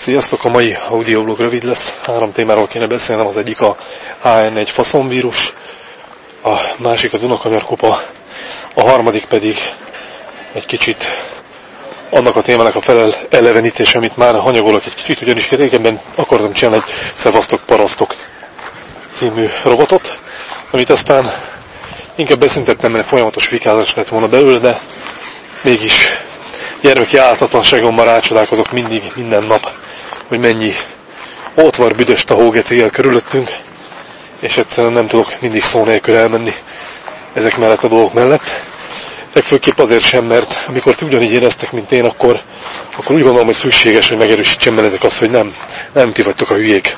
Sziasztok! A mai audioblog rövid lesz. Három témáról kéne beszélnem. Az egyik a HN1 faszonvírus, a másik a Dunakanyarkupa, a harmadik pedig egy kicsit annak a témának a felel elevenítés, amit már hanyagolok egy kicsit, ugyanis régebben akartam csinálni egy Szevasztok Parasztok című robotot, amit aztán inkább beszüntettem, mert folyamatos vikázás lett volna belőle, de mégis gyermeki áltatlanságommal rácsodálkozok mindig, minden nap, hogy mennyi ótvar büdös tahógeti el körülöttünk, és egyszerűen nem tudok mindig szó nélkül elmenni ezek mellett a dolgok mellett. Legfőképp azért sem, mert amikor ti ugyanígy éreztek, mint én, akkor, akkor úgy gondolom, hogy szükséges, hogy megerősítsem ezek azt, hogy nem, nem ti vagytok a hülyék.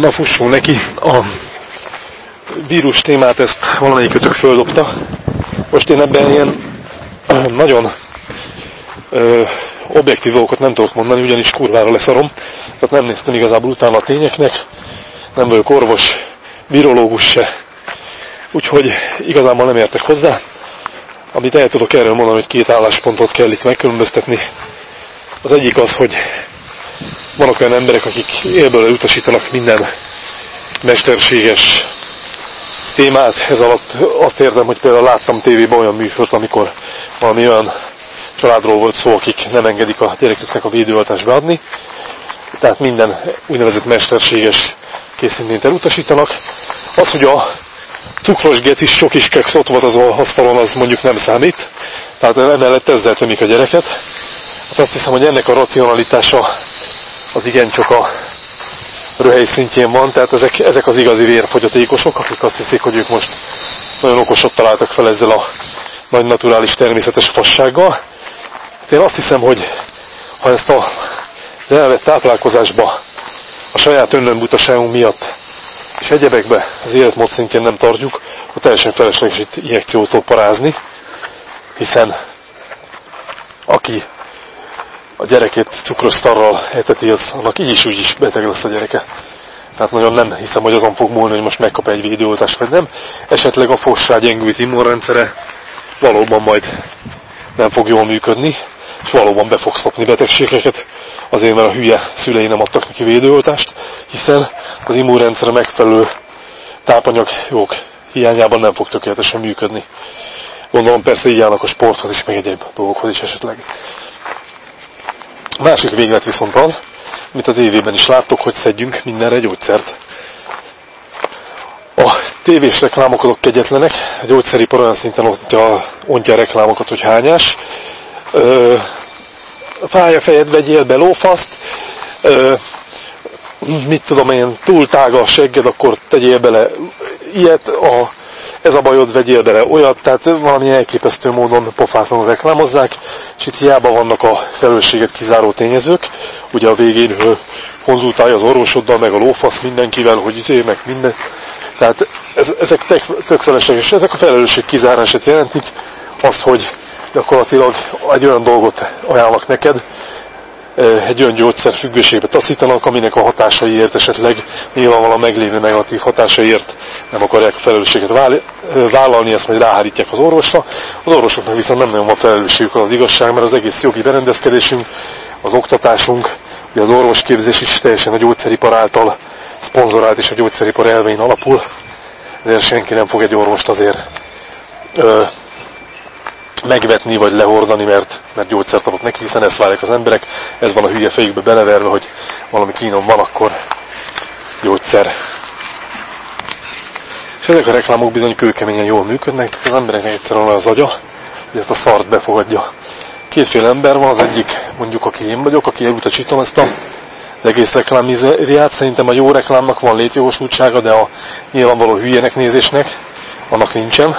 Na fussunk neki. A vírus témát ezt valamelyikőtök földobta. Most én ebben ilyen nagyon objektív dolgokat nem tudok mondani, ugyanis kurvára leszarom. Tehát nem néztem igazából utána a tényeknek. Nem vagyok orvos, virológus se. Úgyhogy igazából nem értek hozzá. Amit el tudok erről mondani, hogy két álláspontot kell itt megkülönböztetni. Az egyik az, hogy vannak olyan emberek, akik élből utasítanak minden mesterséges témát. Ez alatt azt értem, hogy például láttam tévében olyan műsort, amikor valami olyan családról volt szó, akik nem engedik a gyereküknek a védőoltást beadni. Tehát minden úgynevezett mesterséges készítményt elutasítanak. Az, hogy a cukros getis sok is keks ott volt az asztalon, az mondjuk nem számít. Tehát emellett ezzel tömik a gyereket. Hát azt hiszem, hogy ennek a racionalitása az igencsak a röhely szintjén van, tehát ezek, ezek az igazi vérfogyatékosok, akik azt hiszik, hogy ők most nagyon okosat találtak fel ezzel a nagy naturális természetes fassággal. Hát én azt hiszem, hogy ha ezt a az elvett táplálkozásba a saját önömbutaságunk miatt és egyebekbe az életmód szintjén nem tartjuk, akkor teljesen felesleges itt injekciótól parázni, hiszen aki a gyerekét cukros szarral eteti, az annak így is úgy is beteg lesz a gyereke. Tehát nagyon nem hiszem, hogy azon fog múlni, hogy most megkap egy védőoltást, vagy nem. Esetleg a fossá gyengült immunrendszere valóban majd nem fog jól működni, és valóban be fog szopni betegségeket, azért mert a hülye szülei nem adtak neki védőoltást, hiszen az immunrendszer megfelelő tápanyagok hiányában nem fog tökéletesen működni. Gondolom persze így állnak a sporthoz is, meg egyéb dolgokhoz is esetleg. Másik véglet viszont az, amit a tévében is láttok, hogy szedjünk mindenre gyógyszert. A tévés reklámok azok kegyetlenek, a gyógyszeripar olyan szinten ontja, ontja a reklámokat, hogy hányás. Ö, fáj a fejed, vegyél be lófaszt, ö, mit tudom én, túl tága a segged, akkor tegyél bele ilyet, a ez a bajod, vegyél bele olyat, tehát valami elképesztő módon pofátlanul reklámozzák, és itt hiába vannak a felelősséget kizáró tényezők, ugye a végén konzultálja az orvosoddal, meg a lófasz mindenkivel, hogy izé, meg minden. Tehát ez, ezek tök felesleges, ezek a felelősség kizárását jelentik, azt, hogy gyakorlatilag egy olyan dolgot ajánlnak neked, egy olyan gyógyszer függőségbe taszítanak, aminek a hatásaiért esetleg nyilvánvalóan meglévő negatív hatásaiért nem akarják a felelősséget vállalni, ezt majd ráhárítják az orvosra. Az orvosoknak viszont nem nagyon van felelősségük az igazság, mert az egész jogi berendezkedésünk, az oktatásunk, ugye az orvosképzés is teljesen a gyógyszeripar által szponzorált és a gyógyszeripar elvein alapul, ezért senki nem fog egy orvost azért megvetni vagy lehordani, mert, mert gyógyszert adott neki, hiszen ezt várják az emberek, ez van a hülye fejükbe beleverve, hogy valami kínom van, akkor gyógyszer. És ezek a reklámok bizony kőkeményen jól működnek, tehát az embereknek egyszerűen az agya, hogy ezt a szart befogadja. Kétféle ember van, az egyik mondjuk, aki én vagyok, aki elutasítom ezt a az egész reklámizriát. Szerintem a jó reklámnak van létjogosultsága, de a nyilvánvaló hülyének nézésnek annak nincsen.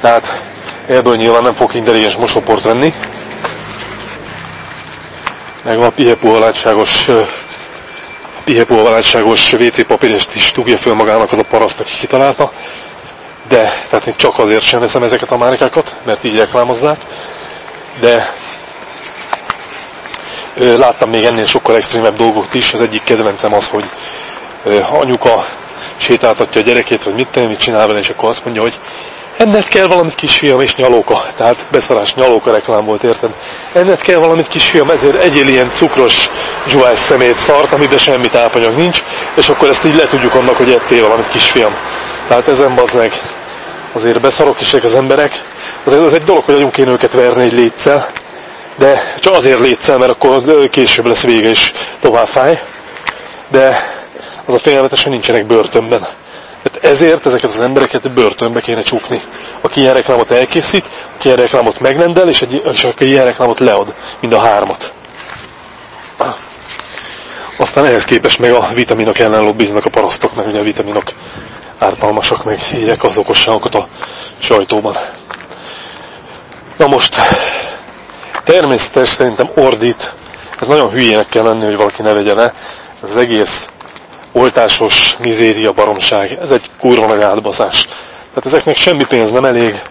Tehát Ebből nyilván nem fog intelligens mosóport venni. Meg van pihepóvalátságos pihepóvalátságos WC papírest is dugja föl magának az a paraszt, aki kitalálta. De, tehát én csak azért sem veszem ezeket a márkákat, mert így reklámozzák. De láttam még ennél sokkal extrémebb dolgokat is. Az egyik kedvencem az, hogy anyuka sétáltatja a gyerekét, vagy mit tenni, mit csinál vele, és akkor azt mondja, hogy Ennek kell valamit kisfiam és nyalóka. Tehát beszarás nyalóka reklám volt, érted? Ennek kell valamit kisfiam, ezért egyél ilyen cukros zsuás szemét szart, amiben semmi tápanyag nincs, és akkor ezt így le tudjuk annak, hogy ettél valamit kisfiam. Tehát ezen bazd azért beszarok is az emberek. Az, az egy dolog, hogy adjunk én őket verni egy létszel, de csak azért létszel, mert akkor később lesz vége és tovább fáj. De az a félelmetes, hogy nincsenek börtönben. Ezért ezeket az embereket börtönbe kéne csukni. Aki ilyen reklámot elkészít, aki ilyen reklámot megrendel, és, egy, és aki ilyen reklámot lead, mind a hármat. Aztán ehhez képest meg a vitaminok ellen lobbiznak a parasztok, mert ugye a vitaminok ártalmasak, meg írják az okosságokat a sajtóban. Na most, természetes szerintem ordít, ez nagyon hülyének kell lenni, hogy valaki ne vegye le. Ez az egész oltásos mizéria baromság. Ez egy kurva meg átbaszás. Tehát ezeknek semmi pénz nem elég.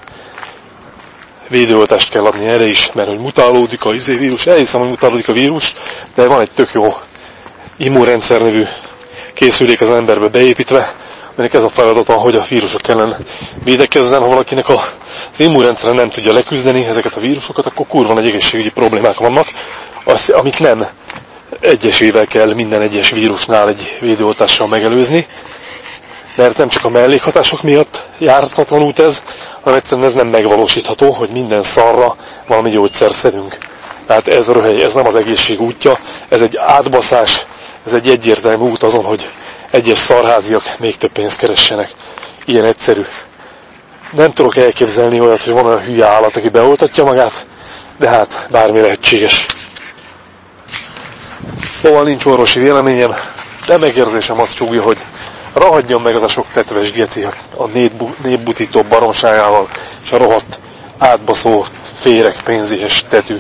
Védőoltást kell adni erre is, mert hogy mutálódik a izé vírus. Elhiszem, hogy mutálódik a vírus, de van egy tök jó immunrendszer nevű készülék az emberbe beépítve, aminek ez a feladata, hogy a vírusok ellen védekezzen. Ha valakinek a, az immunrendszere nem tudja leküzdeni ezeket a vírusokat, akkor kurva nagy egészségügyi problémák vannak, az, amit nem egyesével kell minden egyes vírusnál egy védőoltással megelőzni, mert nem csak a mellékhatások miatt járhatatlan út ez, hanem egyszerűen ez nem megvalósítható, hogy minden szarra valami gyógyszer szedünk. Tehát ez a röhely, ez nem az egészség útja, ez egy átbaszás, ez egy egyértelmű út azon, hogy egyes szarháziak még több pénzt keressenek. Ilyen egyszerű. Nem tudok elképzelni olyat, hogy van olyan hülye állat, aki beoltatja magát, de hát bármi lehetséges. Szóval nincs orvosi véleményem, de megérzésem azt csúgja, hogy rahadjon meg az a sok tetves geci a népbutító baromságával, és a rohadt átbaszó férek pénzéhes tetű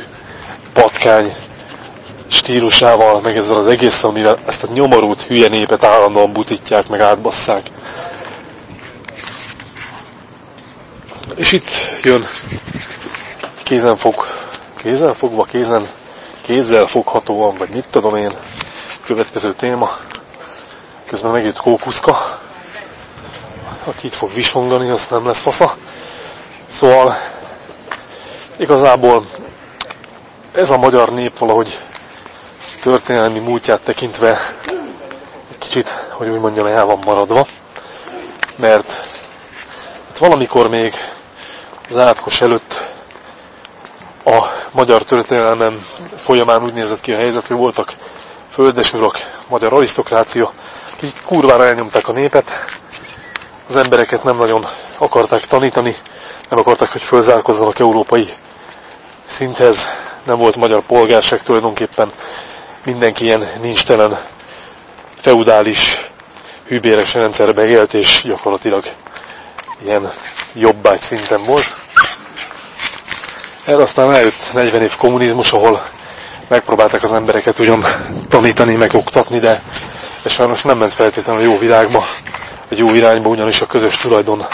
patkány stílusával, meg ezzel az egész, amivel ezt a nyomorult hülye népet állandóan butítják, meg átbasszák. És itt jön kézenfog, kézenfogva, kézen kézzel foghatóan, vagy mit tudom én, következő téma. Közben megjött kókuszka, aki itt fog visongani, az nem lesz fasza. Szóval igazából ez a magyar nép valahogy történelmi múltját tekintve egy kicsit, hogy úgy mondjam, el van maradva, mert hát valamikor még az átkos előtt a magyar történelmem folyamán úgy nézett ki a helyzet, hogy voltak földesurak, magyar arisztokrácia, akik kurvára elnyomták a népet, az embereket nem nagyon akarták tanítani, nem akarták, hogy fölzárkozzanak európai szinthez, nem volt magyar polgárság tulajdonképpen, mindenki ilyen nincstelen, feudális, hűbéres rendszerben élt, és gyakorlatilag ilyen jobbágy szinten volt. Erre aztán eljött 40 év kommunizmus, ahol megpróbálták az embereket ugyan tanítani, meg oktatni, de ez sajnos nem ment feltétlenül a jó világba, egy jó irányba, ugyanis a közös tulajdon,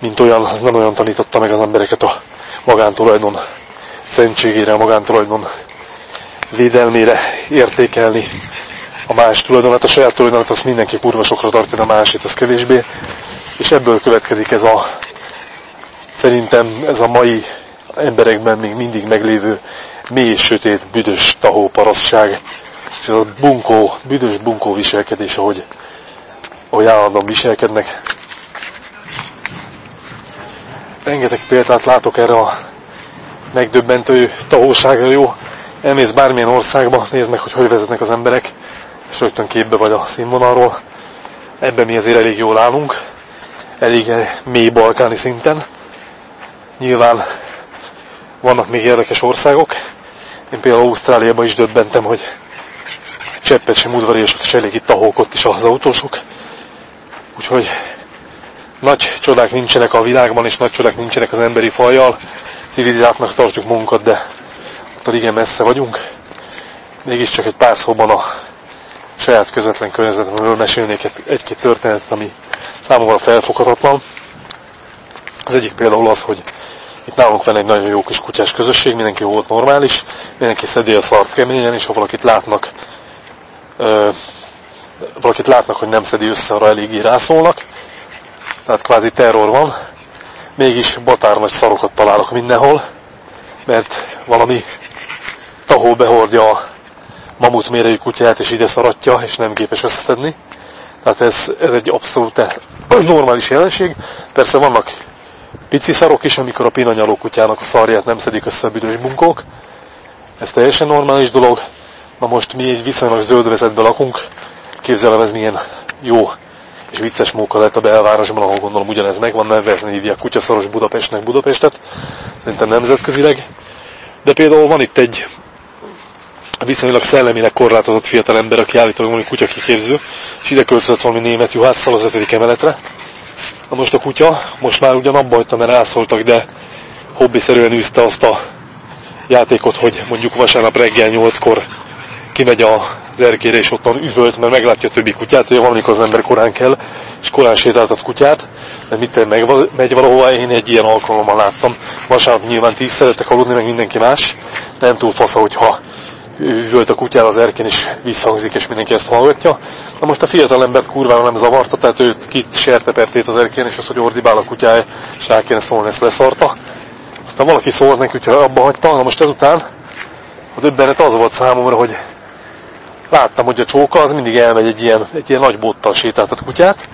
mint olyan, az nem olyan tanította meg az embereket a magántulajdon szentségére, a magántulajdon védelmére értékelni a más tulajdonát, a saját tulajdonát azt mindenki kurva sokra tartja, a másét az kevésbé, és ebből következik ez a szerintem ez a mai emberekben még mindig meglévő mély, sötét, büdös tahó parasztság, és ez a bunkó, büdös bunkó viselkedés, ahogy, ahogy állandóan viselkednek. Rengeteg példát látok erre a megdöbbentő tahóságra, jó? Elmész bármilyen országba, nézd meg, hogy hogy vezetnek az emberek, és rögtön képbe vagy a színvonalról. Ebben mi azért elég jól állunk, elég mély balkáni szinten. Nyilván vannak még érdekes országok. Én például Ausztráliában is döbbentem, hogy cseppet sem udvariasok, és elég itt tahók ott is az autósok. Úgyhogy nagy csodák nincsenek a világban, és nagy csodák nincsenek az emberi fajjal. Civilizáltnak tartjuk munkat, de attól igen messze vagyunk. Mégiscsak egy pár szóban a saját közvetlen környezetemről mesélnék egy-két történetet, ami számomra felfoghatatlan. Az egyik például az, hogy itt nálunk van egy nagyon jó kis kutyás közösség, mindenki volt normális, mindenki szedi a szart keményen, és ha valakit látnak, ö, valakit látnak, hogy nem szedi össze, arra eléggé rászólnak. Tehát kvázi terror van. mégis batár nagy szarokat találok mindenhol, mert valami tahó behordja a mamut mérejű kutyát, és ide szaratja, és nem képes összeszedni. Tehát ez, ez egy abszolút normális jelenség. Persze vannak pici szarok is, amikor a pinanyaló kutyának a szarját nem szedik össze a büdös bunkók. Ez teljesen normális dolog. Na most mi egy viszonylag zöldvezetben lakunk. Képzelem ez milyen jó és vicces móka lett a belvárosban, ahol gondolom ugyanez megvan, nevezni hívják kutyaszaros Budapestnek Budapestet, szerintem nemzetközileg. De például van itt egy viszonylag szellemileg korlátozott fiatal ember, aki állítólag valami kutya kiképző, és ide költözött valami német juhásszal az ötödik emeletre. Na most a kutya, most már ugyan abba hagyta, mert elszóltak, de hobbiszerűen űzte azt a játékot, hogy mondjuk vasárnap reggel 8-kor kimegy a erkére és ottan üvölt, mert meglátja a többi kutyát, hogy valamikor az ember korán kell, és korán sétáltat kutyát, de mit meg, megy valahova, én egy ilyen alkalommal láttam. Vasárnap nyilván tíz szeretek aludni, meg mindenki más. Nem túl fasz, hogyha üvölt a kutyára az erkén, és visszhangzik, és mindenki ezt hallgatja. Na most a fiatal embert kurvára nem zavarta, tehát őt kit sertepertét az erkén, és az, hogy ordibál a kutyája, és rá kéne szólni, ezt leszarta. Aztán valaki szólt neki, hogy abba hagyta, na most ezután a döbbenet az volt számomra, hogy láttam, hogy a csóka az mindig elmegy egy ilyen, egy ilyen nagy bottal sétáltat kutyát,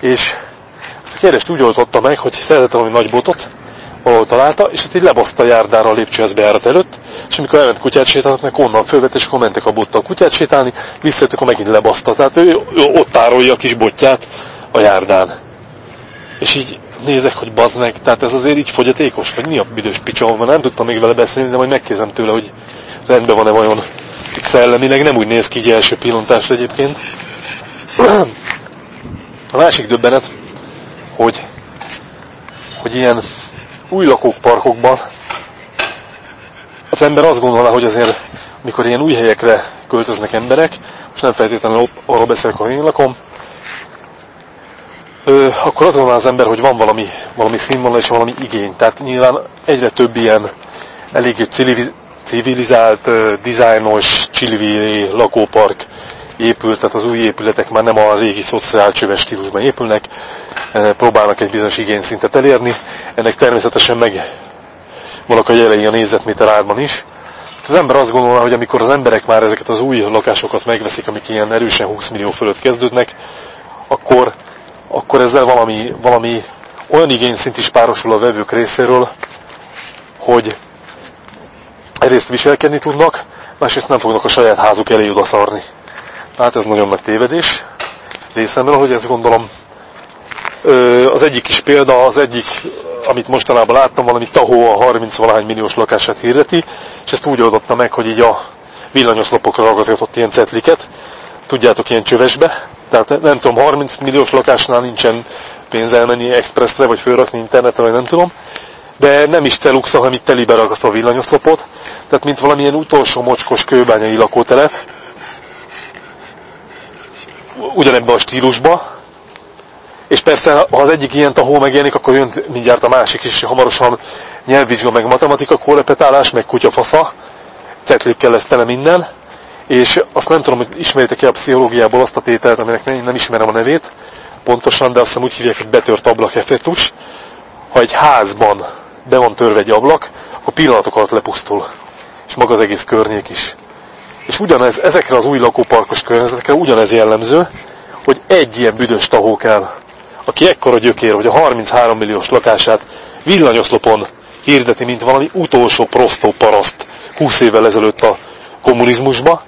és ezt a kérdést úgy oltotta meg, hogy szeretett valami nagy botot, ahol találta, és ott így lebaszta a járdára a lépcsőhez bejárat előtt, és amikor elment kutyát sétáltatni, akkor onnan fölvett, és akkor mentek a bottal kutyát sétálni, visszajött, akkor megint lebaszta. Tehát ő, ő ott tárolja a kis botját a járdán. És így nézek, hogy bazd meg, tehát ez azért így fogyatékos, vagy mi a büdös picsa van, nem tudtam még vele beszélni, de majd megkérdezem tőle, hogy rendben van-e vajon szellemileg, nem úgy néz ki így első pillantásra egyébként. A másik döbbenet, hogy, hogy ilyen új lakókparkokban az ember azt gondolná, hogy azért, mikor ilyen új helyekre költöznek emberek, most nem feltétlenül arról beszélek, hogy én lakom, akkor azt gondolná az ember, hogy van valami, valami színvonal és valami igény. Tehát nyilván egyre több ilyen eléggé civilizált, dizájnos, csilvi lakópark épült, tehát az új épületek már nem a régi szociálcsöves stílusban épülnek, próbálnak egy bizonyos igényszintet elérni. Ennek természetesen meg vannak a jelei a nézetméter árban is. Az ember azt gondolja, hogy amikor az emberek már ezeket az új lakásokat megveszik, amik ilyen erősen 20 millió fölött kezdődnek, akkor, akkor ezzel valami, valami olyan igényszint is párosul a vevők részéről, hogy egyrészt viselkedni tudnak, másrészt nem fognak a saját házuk elé odaszarni. Hát ez nagyon nagy tévedés részemről, hogy ezt gondolom. Az egyik is példa, az egyik, amit mostanában láttam, valami Tahó a 30 valahány milliós lakását hirdeti, és ezt úgy oldotta meg, hogy így a villanyoszlopokra ragasztott ilyen cetliket, tudjátok, ilyen csövesbe, tehát nem tudom, 30 milliós lakásnál nincsen pénz elmenni expressre, vagy fölrakni internetre, vagy nem tudom, de nem is celux, hanem itt telibe ragasztva a villanyoszlopot, tehát mint valamilyen utolsó mocskos kőbányai lakótelep, ugyanebben a stílusba, és persze, ha az egyik ilyen tahó megjelenik, akkor jön mindjárt a másik is, hamarosan nyelvvizsga, meg matematika, korrepetálás, meg kutyafasza, cetlikkel lesz tele minden, és azt nem tudom, hogy ismeritek-e a pszichológiából azt a tételt, aminek nem, nem ismerem a nevét pontosan, de azt hiszem úgy hívják, hogy betört ablak effektus. Ha egy házban be van törve egy ablak, akkor pillanatok alatt lepusztul és maga az egész környék is. És ugyanez, ezekre az új lakóparkos környezetekre ugyanez jellemző, hogy egy ilyen büdös tahó kell, aki ekkora gyökér, hogy a 33 milliós lakását villanyoszlopon hirdeti, mint valami utolsó prostó paraszt 20 évvel ezelőtt a kommunizmusba.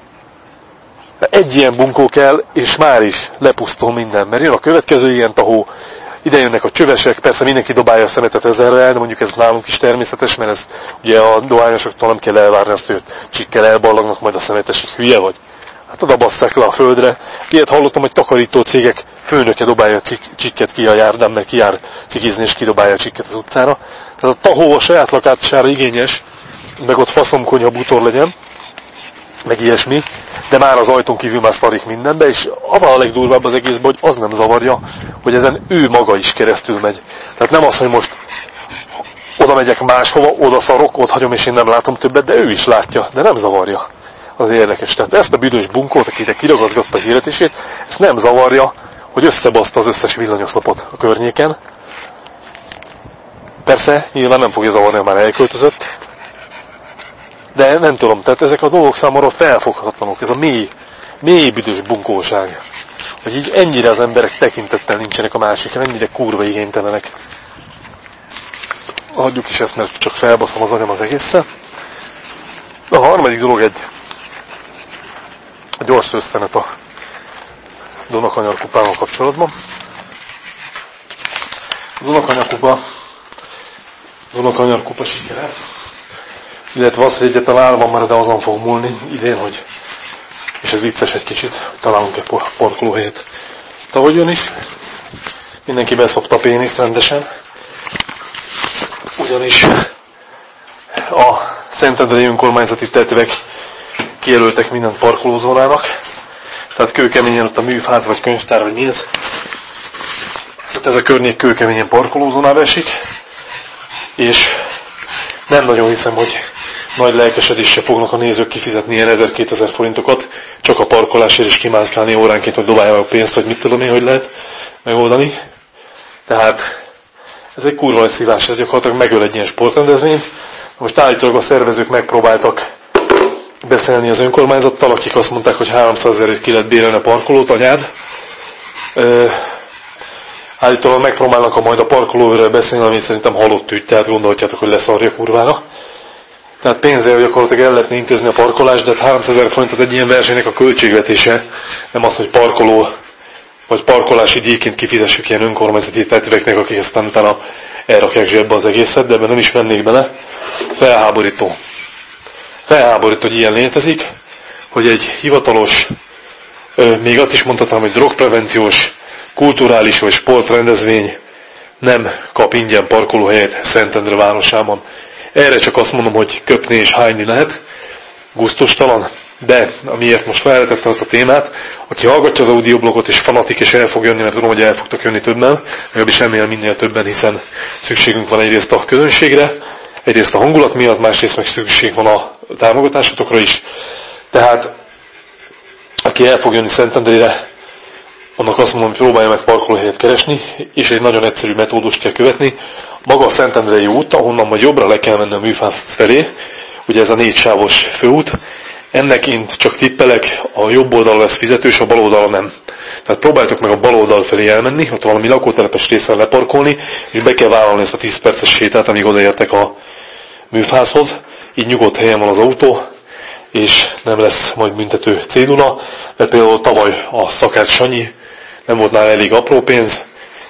Egy ilyen bunkó kell, és már is lepusztul minden, mert jön a következő ilyen tahó, ide jönnek a csövesek, persze mindenki dobálja a szemetet ezerre, de mondjuk ez nálunk is természetes, mert ez ugye a dohányosoktól nem kell elvárni azt, hogy csikkel elballagnak majd a szemetes, hogy hülye vagy. Hát oda basszák le a földre. Ilyet hallottam, hogy takarító cégek főnöke dobálja a csikket ki a járdán, mert kijár cikizni és kidobálja a csikket az utcára. Tehát a tahó a saját lakására igényes, meg ott faszomkonyha bútor legyen, meg ilyesmi, de már az ajtón kívül már szarik mindenbe, és az a legdurvább az egészben, hogy az nem zavarja, hogy ezen ő maga is keresztül megy. Tehát nem az, hogy most oda megyek máshova, oda szarok, ott hagyom, és én nem látom többet, de ő is látja, de nem zavarja. Az érdekes. Tehát ezt a büdös bunkót, aki ide kiragazgatta hirdetését, ezt nem zavarja, hogy összebaszta az összes villanyoszlopot a környéken. Persze, nyilván nem fogja zavarni, ha már elköltözött, de nem tudom, tehát ezek a dolgok számomra felfoghatatlanok, ez a mély, mély büdös bunkóság. Hogy így ennyire az emberek tekintettel nincsenek a másikra, ennyire kurva igénytelenek. Hagyjuk is ezt, mert csak felbaszom az agyam az egészen. A harmadik dolog egy gyors összenet a Dunakanyar kupával kapcsolatban. A Dunakanyar kupa Dunakanyar kupa sikere illetve az, hogy egyetlen állva marad, de azon fog múlni idén, hogy és ez vicces egy kicsit, hogy találunk egy parkolóhelyet. Tavaly is, mindenki beszopta péniszt rendesen, ugyanis a Szentendrei önkormányzati tetőek kijelöltek minden parkolózónának, tehát kőkeményen ott a műfáz, vagy könyvtár, vagy mi ez. Tehát ez a környék kőkeményen parkolózónába esik, és nem nagyon hiszem, hogy nagy lelkesedéssel fognak a nézők kifizetni ilyen 1000-2000 forintokat, csak a parkolásért is kimászkálni óránként, hogy dobálja a pénzt, vagy mit tudom én, hogy lehet megoldani. Tehát ez egy kurva szívás, ez gyakorlatilag megöl egy ilyen sportrendezvényt. Most állítólag a szervezők megpróbáltak beszélni az önkormányzattal, akik azt mondták, hogy 300 ezerért ki lehet bérelni a parkolót, anyád. Ö, állítólag megpróbálnak a majd a parkolóról beszélni, ami szerintem halott ügy, tehát gondolhatjátok, hogy leszarja kurvára. Tehát pénzzel gyakorlatilag el lehetne intézni a parkolást, de 300 ezer forint az egy ilyen versenynek a költségvetése, nem az, hogy parkoló vagy parkolási díjként kifizessük ilyen önkormányzati tetőeknek, akik aztán utána elrakják zsebbe az egészet, de ebben nem is mennék bele. Felháborító. Felháborító, hogy ilyen létezik, hogy egy hivatalos, még azt is mondhatnám, hogy drogprevenciós, kulturális vagy sportrendezvény nem kap ingyen parkolóhelyet Szentendre városában. Erre csak azt mondom, hogy köpni és hányni lehet, gusztustalan, de amiért most felvetettem azt a témát, aki hallgatja az audioblogot és fanatik és el fog jönni, mert tudom, hogy el fogtok jönni többen, legalábbis remél minél többen, hiszen szükségünk van egyrészt a közönségre, egyrészt a hangulat miatt, másrészt meg szükség van a támogatásotokra is. Tehát aki el fog jönni Szentendrére, annak azt mondom, hogy próbálja meg parkolóhelyet keresni, és egy nagyon egyszerű metódust kell követni. Maga a Szentendrei út, ahonnan majd jobbra le kell menni a műfász felé, ugye ez a négy sávos főút, ennek én csak tippelek, a jobb oldal lesz fizetős, a bal oldal nem. Tehát próbáltok meg a bal oldal felé elmenni, ott valami lakótelepes részen leparkolni, és be kell vállalni ezt a 10 perces sétát, amíg odaértek a műfázhoz. Így nyugodt helyen van az autó, és nem lesz majd büntető cédula, mert például tavaly a szakács Sanyi nem volt nála elég apró pénz,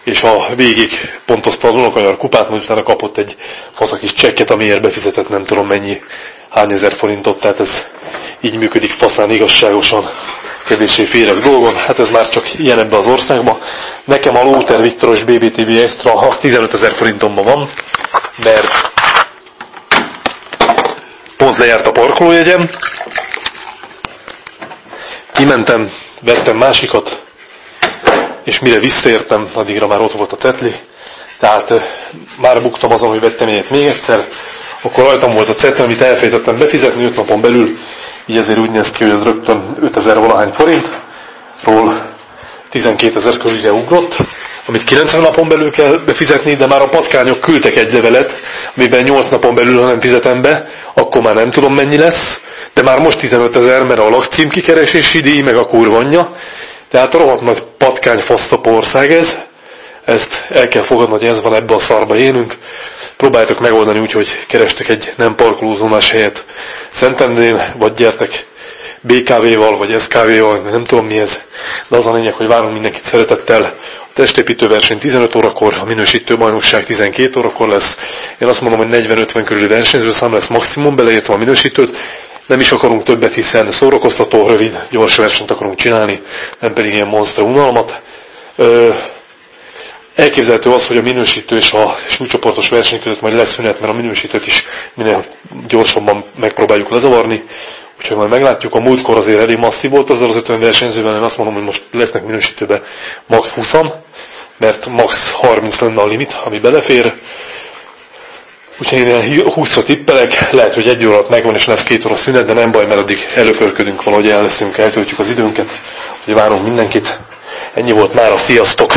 és a végig pontozta a Dunakanyar kupát, majd utána kapott egy faszakis csekket, amiért befizetett nem tudom mennyi, hány ezer forintot, tehát ez így működik faszán igazságosan, kevéssé féreg dolgon. Hát ez már csak ilyen ebbe az országban. Nekem a Lóter Viktoros BBTV Extra az 15 ezer forintomban van, mert pont lejárt a parkolójegyem. Kimentem, vettem másikat, és mire visszaértem, addigra már ott volt a tetli, tehát már buktam azon, hogy vettem ilyet még egyszer, akkor rajtam volt a cetli, amit elfejtettem befizetni 5 napon belül, így ezért úgy néz ki, hogy ez rögtön 5000 valahány forintról 12 ezer körülre ugrott, amit 90 napon belül kell befizetni, de már a patkányok küldtek egy levelet, amiben 8 napon belül, ha nem fizetem be, akkor már nem tudom mennyi lesz, de már most 15 ezer, mert a lakcím kikeresési díj, meg a kurvanya, tehát rohadt nagy patkány fasztap ország ez, ezt el kell fogadni, hogy ez van, ebbe a szarba élünk. Próbáljátok megoldani úgy, hogy kerestek egy nem parkolózónás helyet Szentendrén, vagy gyertek BKV-val, vagy SKV-val, nem tudom mi ez. De az a lényeg, hogy várunk mindenkit szeretettel. A testépítő verseny 15 órakor, a minősítő bajnokság 12 órakor lesz. Én azt mondom, hogy 40-50 körüli versenyző szám lesz maximum, beleértve a minősítőt nem is akarunk többet, hiszen szórakoztató, rövid, gyors versenyt akarunk csinálni, nem pedig ilyen monster unalmat. Elképzelhető az, hogy a minősítő és a súlycsoportos verseny között majd lesz szünet, mert a minősítőt is minél gyorsabban megpróbáljuk lezavarni. Úgyhogy majd meglátjuk, a múltkor azért elég masszív volt azzal az 50 versenyzővel, én azt mondom, hogy most lesznek minősítőbe max 20 mert max 30 lenne a limit, ami belefér. Úgyhogy én ilyen 20 tippelek, lehet, hogy egy óra megvan és lesz két óra szünet, de nem baj, mert addig előpörködünk valahogy el leszünk, eltöltjük az időnket, hogy várunk mindenkit. Ennyi volt már a sziasztok!